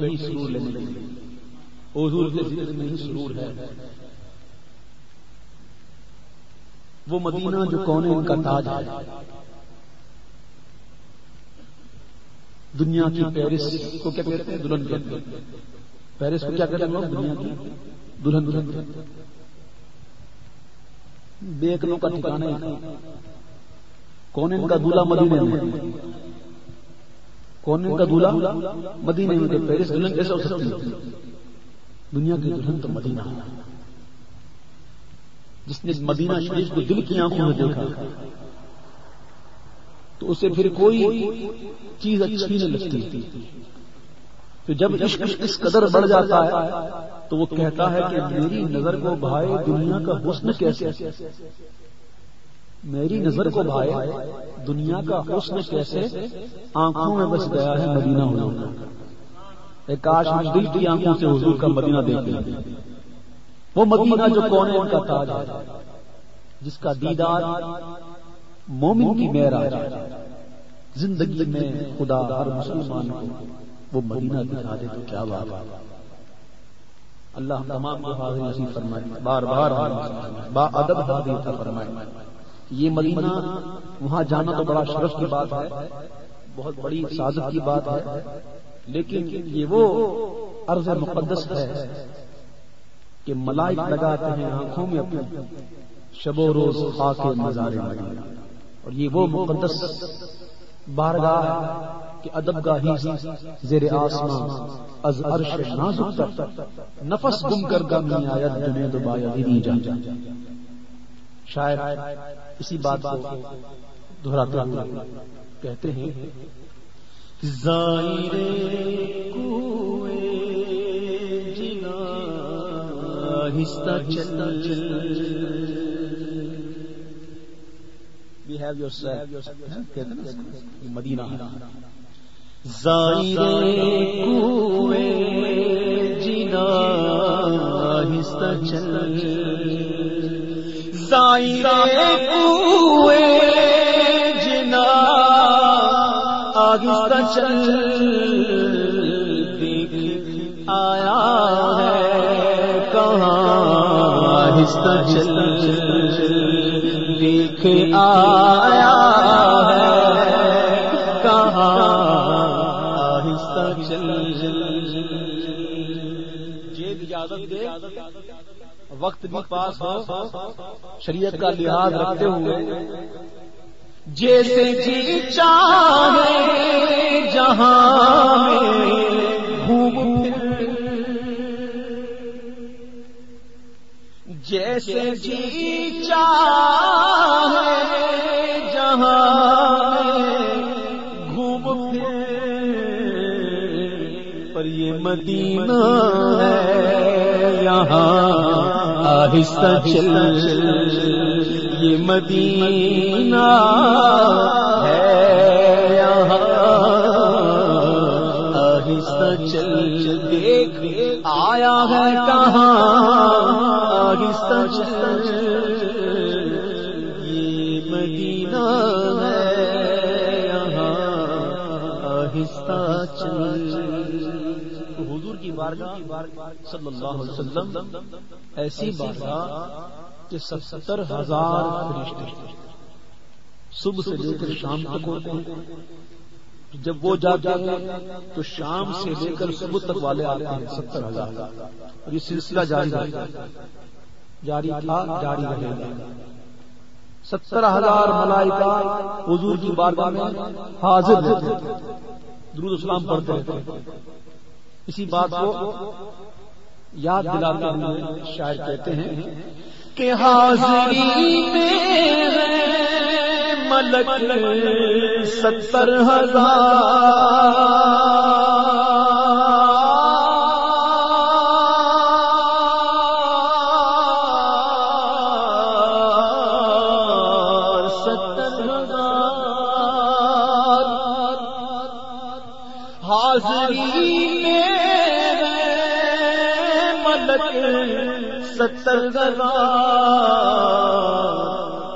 ہی سرور لینے حضور کے ذکر میں ہی سرور ہے۔ وہ مدینہ جو کون ان کا تاج ہے۔ دنیا کی پیرس کو کیا کہتے ہیں؟ دلہن کہتے ہیں۔ پیرس کو کیا کہتے ہیں دنیا کی۔ دلہن دلہن۔ دیکھنے کا ٹھکانا کون ان کا؟ دلہا مدینے میں۔ کون کا دولہا مدینے میں پیرس دلہن کیسے ہو سکتی ہے۔ دنیا کی دلہن تو مدینہ جس نے مدینہ شریف کو دل کی آنکھوں میں دیکھا، تو اسے پھر کوئی چیز اچھی نہیں لگتی۔ تو جب عشق اس قدر بڑھ جاتا ہے، تو وہ کہتا ہے کہ میری نظر کو بھائی دنیا کا حسن کیسے؟ میری نظر کو بھائے دنیا کا حسن کیسے؟ آنکھوں میں بس گیا ہے مدینہ ہونا کاش دل کی آنکھوں سے حضور کا مدینہ دیکھ وہ مدینہ جو کون ان کا تاج ہے جس کا دیدار مومن کی میرا زندگی میں خدا ہر مسلمان کو وہ مدینہ دکھا دے تو کیا بات اللہ تمام کو حاضر نصیب فرمائے بار بار با ادب حاضر فرمائے۔ یہ مدینہ وہاں جانا تو بڑا شرف کی بات ہے، بہت بڑی سعادت کی بات ہے، لیکن یہ وہ عرض مقدس ہے کہ ملائک لگاتے ہیں آنکھوں میں اپنے شب و روز خاک مزار مدینہ اور یہ وہ مقدس بارگاہ کہ ادب گاہی زیر آسمان از عرش نازک نفس گم کر گم نہیں آیا جنید بایا ہی جا شاید اسی بات کو دہراتے ہوئے کہتے ہیں مدینہ۔ جینا ہستا چل جنا آگستہ چل دیکھ آیا ہے کہاں؟ آہستہ چل دیکھ آیا ہے اجازت دے وقت بھی پاس ہو شریعت کا لحاظ رکھتے ہوئے جیسے جی چاہے جہاں جیسے جی چاہے جہاں پر یہ مدینہ ہے۔ یہاں آہستہ چل یہ مدینہ ہے۔ یہاں آہستہ چل دیکھ آیا ہے کہاں؟ آہستہ چل آہستہ چل۔ حضور کی بارگاہ صلی اللہ علیہ وسلم ایسی بارگاہ کہ ستر ہزار فرشتے۔ صبح سے لے کر شام تک ہوتے ہیں۔ جب وہ جاتے ہیں تو شام سے لے کر صبح تک والے آتے ہیں ستر ہزار۔ اور یہ سلسلہ جاری رہے جاری تھا، جاری رہے گا۔ ستر ہزار ملائکہ حضور کی بارگاہ میں حاضر درود اسلام پڑھتے ہیں۔ اسی بات کو یاد دلاتے ہوئے شاید کہتے ہیں کہ حاضری میں ملک ستر ہزار۔ حاضری میں ملک ستر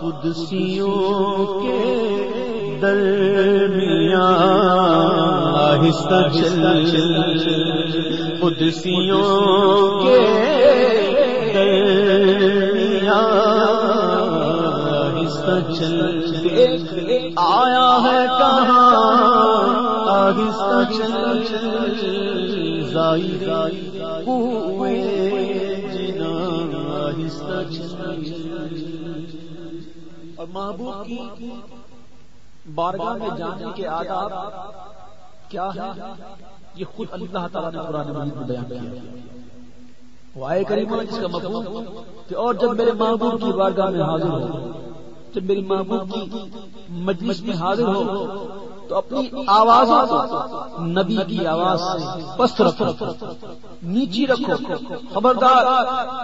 قدسیوں کے درمیان آہستہ چل قدسیوں کے درمیان آہستہ چل آیا ہے کہاں آہستہ چل، زائی جنا، آہستہ چل۔ اور محبوب کی بارگاہ میں جانے کے آداب کیا ہے یہ خود اللہ تعالیٰ نے قرآن مجید میں بیان کیا۔ وہ آئے کریم جس کا مفہوم کہ اور جب میرے محبوب کی بارگاہ میں حاضر ہو، جب میری محبوب کی مجلس میں حاضر ہو تو اپنی آواز نبی کی آواز سے پست رکھو۔ نیچی رکھو۔ خبردار،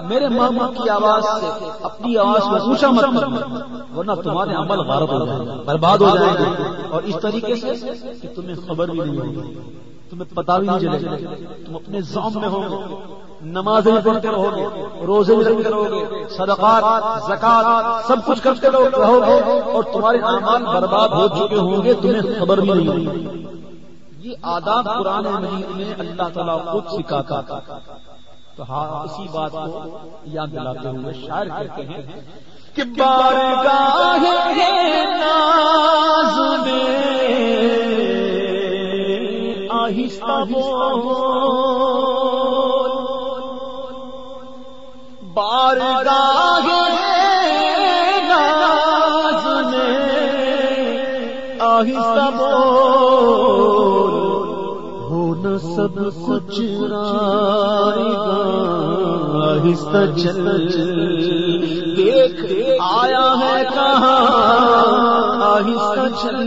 میرے محمد کی آواز سے اپنی آواز کو اونچا مت ورنہ تمہارے عمل غارت ہو جائیں گے، برباد ہو جائیں گے۔ اور اس طریقے سے کہ تمہیں خبر بھی نہیں ہوگی، تمہیں پتا بھی نہیں چلے گا، تم اپنے زام میں ہو نماز بھی پڑھتے رہو گے، روزے بھی رکھتے رہو گے، صدقات، زکات، سب کچھ کرتے رہو گے اور تمہارے اعمال برباد ہو چکے ہوں گے، تمہیں خبر بھی نہیں ہوگی۔ یہ آداب قرآن مجید میں اللہ تعالیٰ خود سکھاتا تو ہاں اسی بات کو یاد دلاتے ہوئے شاعر کہتے ہیں کہ بارگاہ ناز میں آہستہ بول ہونا سب کچھ رائے گا آہستہ چل دیکھ آیا ہے کہاں؟ آہستہ چل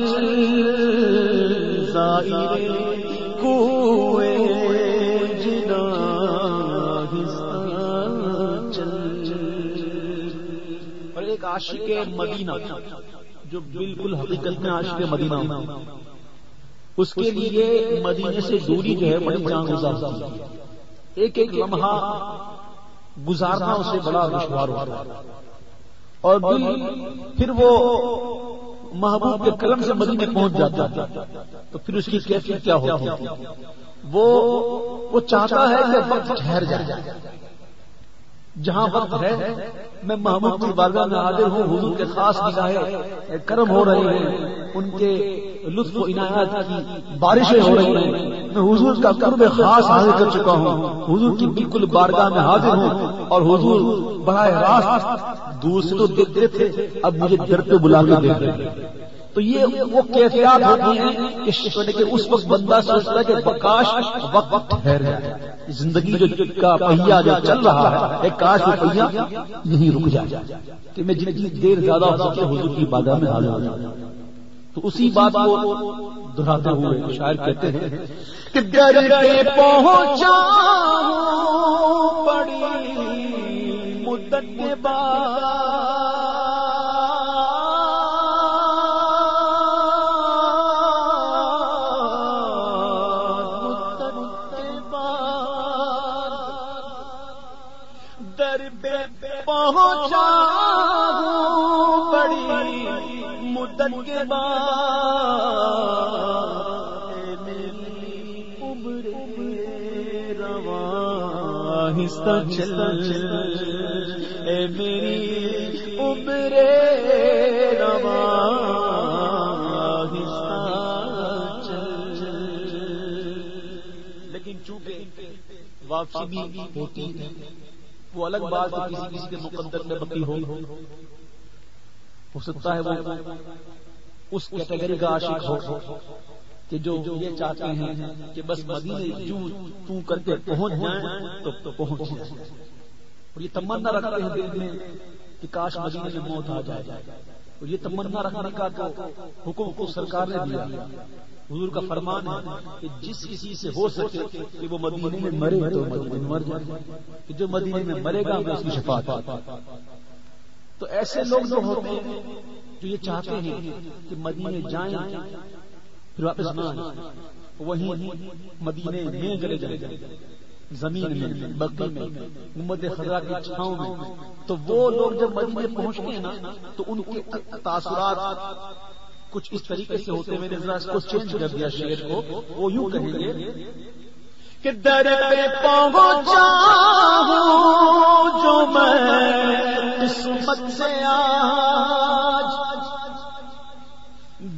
اور ایک عاشق مدینہ جو بالکل حقیقت میں عاشق مدینہ اس کے لیے مدینے سے دوری جو ہے بڑی جان گزار ایک ایک لمحہ گزارنا اسے بڑا دشوار ہوا اور پھر وہ محبوب کے قلم سے مدینے پہنچ جاتا تو پھر اس کی کیفیت کیا ہوتی وہ وہ چاہتا ہے کہ وقت ٹھہر جائے۔ جہاں وقت ہے میں محمود کی بارگاہ میں حاضر ہوں حضور کے خاص نگاہیں کرم ہو رہے ہیں ان کے لطف و عنایات کی بارشیں ہو رہی ہیں۔ میں حضور کا قرب خاص حاضر کر چکا ہوں۔ حضور کی بالکل بارگاہ میں حاضر ہوں۔ اور حضور بڑا راست دور سے تو دیکھتے تھے اب مجھے در پہ بلا کے دیکھ رہے تو یہ وہ کیفیات ہوتی ہیں یعنی کہ اس وقت بندہ سوچتا ہے کہ بکاش وقت وقت ٹھہر جائے۔ زندگی جو کا پہیا جو چل رہا ہے، ایک کاش وہ پہیا نہیں رک جائے۔ کہ میں جتنی دیر زیادہ ہو سکے حضور کی بادہ میں حاضر ہو جاؤں تو اسی بات کو دہراتے ہوئے شاعر کہتے ہیں کہ در پہ پہنچا بڑی مدت کے بعد مدت کے بعد عمر رواں چل اے میری عمر رواں لیکن چونکہ واپسی بھی ہوتی ہے، وہ الگ بات کسی کسی کے مقدر میں بقی ہو ہو سکتا ہے وہ اس کیٹیگری کا عاشق ہو کہ جو یہ چاہتے ہیں کہ بس مدینے جو تو کر کے پہنچ جائیں تو پہنچ جائیں۔ اور یہ تمنا رکھتے ہیں دل میں کہ کاش مدینے میں موت آ جائے۔ اور یہ تمنا رکھنے کا تو حکم کو سرکار نے دیا۔ حضور کا فرمان ہے کہ جس کسی سے ہو سکے کہ وہ مدینے میں مرے تو مدینے میں مر جائے۔ کہ جو مدینے میں مرے گا میں اس کی شفاعت۔ تو ایسے لوگ جو ہوتے ہیں جو یہ چاہتے ہیں کہ مدینے جائیں، پھر واپس نہ وہیں مدینے میں گلے جائیں۔ زمین میں، بقی میں، امت خزرہ کی چھاؤں میں۔ تو وہ لوگ جب مدینے پہنچتے ہیں نا، تو ان کے تاثرات کچھ اس طریقے سے ہوتے میں نے ذرا اس کو چینج کر دیا شیر کو۔ وہ یوں کہیں گے کہ در پہ پہنچا ہوں جو میں قسمت سے آج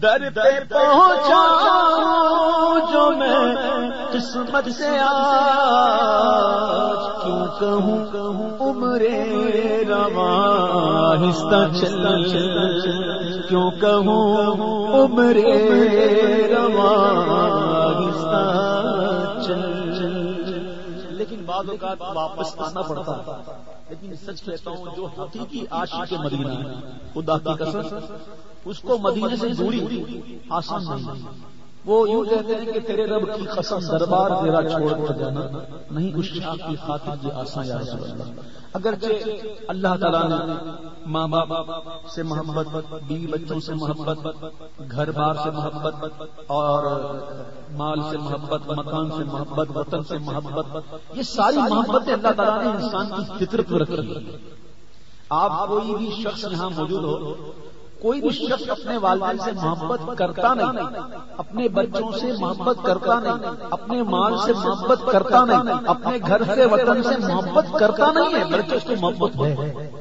در پہ پہنچا جو میں قسمت سے آج کیوں کہوں کہوں عمرے رواں چل چل کیوں کہوں عمرے رواں چل لیکن بعض اوقات واپس آنا پڑتا لیکن سچ کہتا ہوں جو حقیقی عاشق مدینہ خدا کی قسم اس کو مدینے سے دوری آسان نہیں وہ یوں کہتے ہیں کہ تیرے رب کی قسم دربار تیرا چھوڑ کر جانا، نہیں اس شاہ کی خاطر یہ آسان یا رسول اللہ۔ اگرچہ اللہ تعالیٰ نے ماں باپ سے محبت، بیوی بچوں سے محبت، گھر بار سے محبت اور مال سے محبت، مکان سے محبت، وطن سے محبت، یہ ساری محبت اللہ تعالیٰ نے انسان کی فطرت میں رکھی آپ کوئی بھی شخص یہاں موجود ہو کوئی بھی شخص اپنے والدین سے محبت کرتا نہیں، اپنے بچوں سے محبت کرتا نہیں، اپنے مال سے محبت کرتا نہیں، اپنے گھر سے، وطن سے محبت کرتا نہیں ہے۔ بلکہ اس کو محبت ہے۔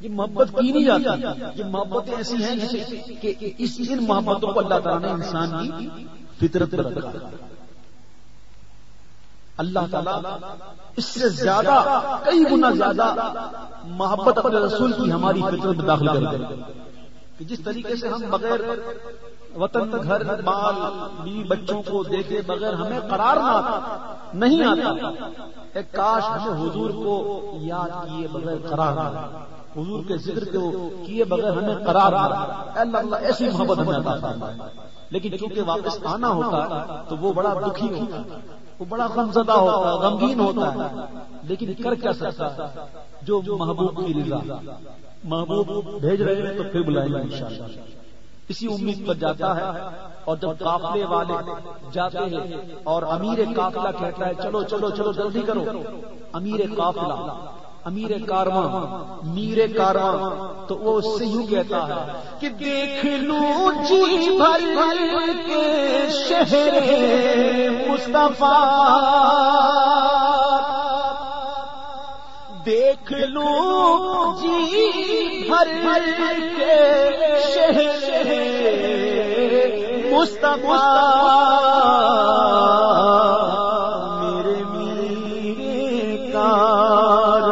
یہ محبت کی نہیں جاتی۔ یہ محبت ایسی ہیں کہ اس ان محبتوں کو اللہ تعالیٰ نے انسان کی فطرت رکھا۔ اللہ تعالیٰ اس سے زیادہ، کئی گنا زیادہ محبت اپنے رسول کی ہماری فطرت داخل کر دیں کہ جس طریقے سے ہم بغیر وطن، گھر، مال بی بچوں کو دیکھے بغیر ہمیں قرار نہ آتا، نہیں آتا، ایک کاش ہمیں حضور کو یاد کیے بغیر قرار نہ حضور کے ذکر کو کیے بغیر ہمیں قرار نہ اللہ اللہ، ایسی محبت ہمیں عطا لیکن چونکہ واپس آنا ہوتا تو وہ بڑا دکھی ہوتا، وہ بڑا غمزدہ ہوتا ہے غمگین ہوتا ہے لیکن کر کیا سکتا؟ جو محبوب کی رضا۔ محبوب بھیج رہے ہیں تو پھر بلائیں گے انشاءاللہ۔ اسی امید پر جاتا ہے اور جب قافلے والے جاتے ہیں اور امیر قافلہ کہتا ہے، چلو چلو چلو، جلدی کرو۔ امیر قافلہ، امیر کارواں، میر کارواں، تو وہ اس سے یوں کہتا ہے کہ دیکھ لو جی بھر کے شہر مصطفیٰ۔ دیکھ لوں جی ہر کے شہر مصطفیٰ میرے میرے کار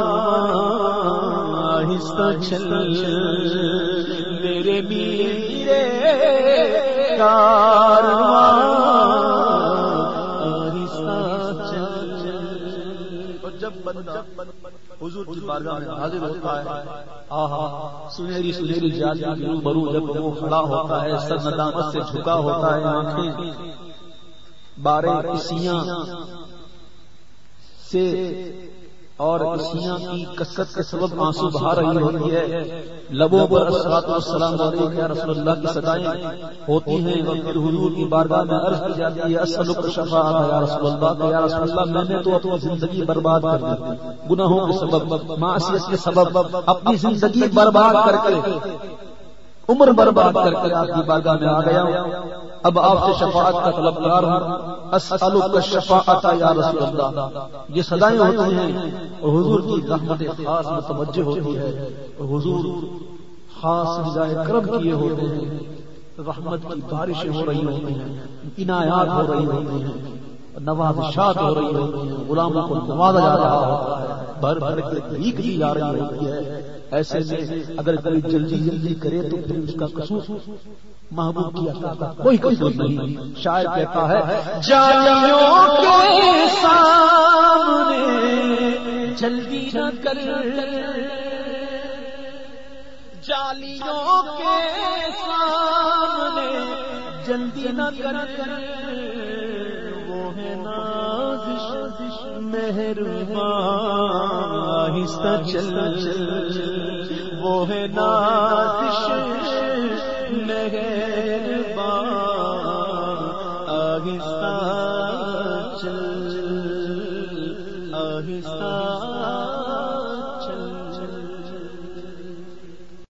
آہستہ چل میرے میرے جب بندہ حضور کی بارگاہ میں حاضر ہوتا ہے آہا سنہری سنہری جالی کی روبرو جب وہ کھڑا ہوتا ہے سر ندامت سے جھکا ہوتا ہے آنکھیں۔ بارے اسیاں سے اور اسیاں کی کثرت کے سبب آنسو بہا رہی ہوتی ہے۔ لبوں پر اسرات والسلام علیہ یا رسول اللہ کی صدائیں ہوتی ہیں اور پھر حضور کی بارگاہ میں عرض کی جاتی ہے اسلک شفاعت یا رسول اللہ؟ یا رسول اللہ میں نے تو اپنی زندگی برباد کر دی۔ گناہوں کے سبب معصیت کے سبب اپنی زندگی برباد کر کے۔ عمر برباد کر کے آپ کی بارگاہ میں آ گیا اب آپ سے شفاعت کا طلبگار ہوں۔ اسالک شفاعت یا رسول اللہ۔ یہ صدائیں ہوتی ہیں۔ اور حضور کی رحمت خاص متوجہ ہوتی ہے۔ اور حضور خاص نگاہ کرم کیے ہوتے ہیں۔ رحمت کی بارشیں ہو رہی ہوتی ہیں۔ عنایات ہو رہی ہوتی ہیں۔ نوازشات ہو رہی ہوتی ہیں۔ غلاموں کو نوازا جا رہا ہوتا ہے۔ بھر بھر کے بھیک دی جا رہی ہوتی ہے۔ ایسے میں اگر کوئی جلدی جلدی کرے تو پھر اس کا قصور محبوب کی عطا کا کوئی قصور نہیں۔ شاعر کہتا ہے، جالیوں کے سامنے جلدی نہ کر۔ جالیوں کے سامنے جلدی نہ کر۔ وہ ہے نازش، مہربان، آہستہ چل چل۔ وہ ہے نازش۔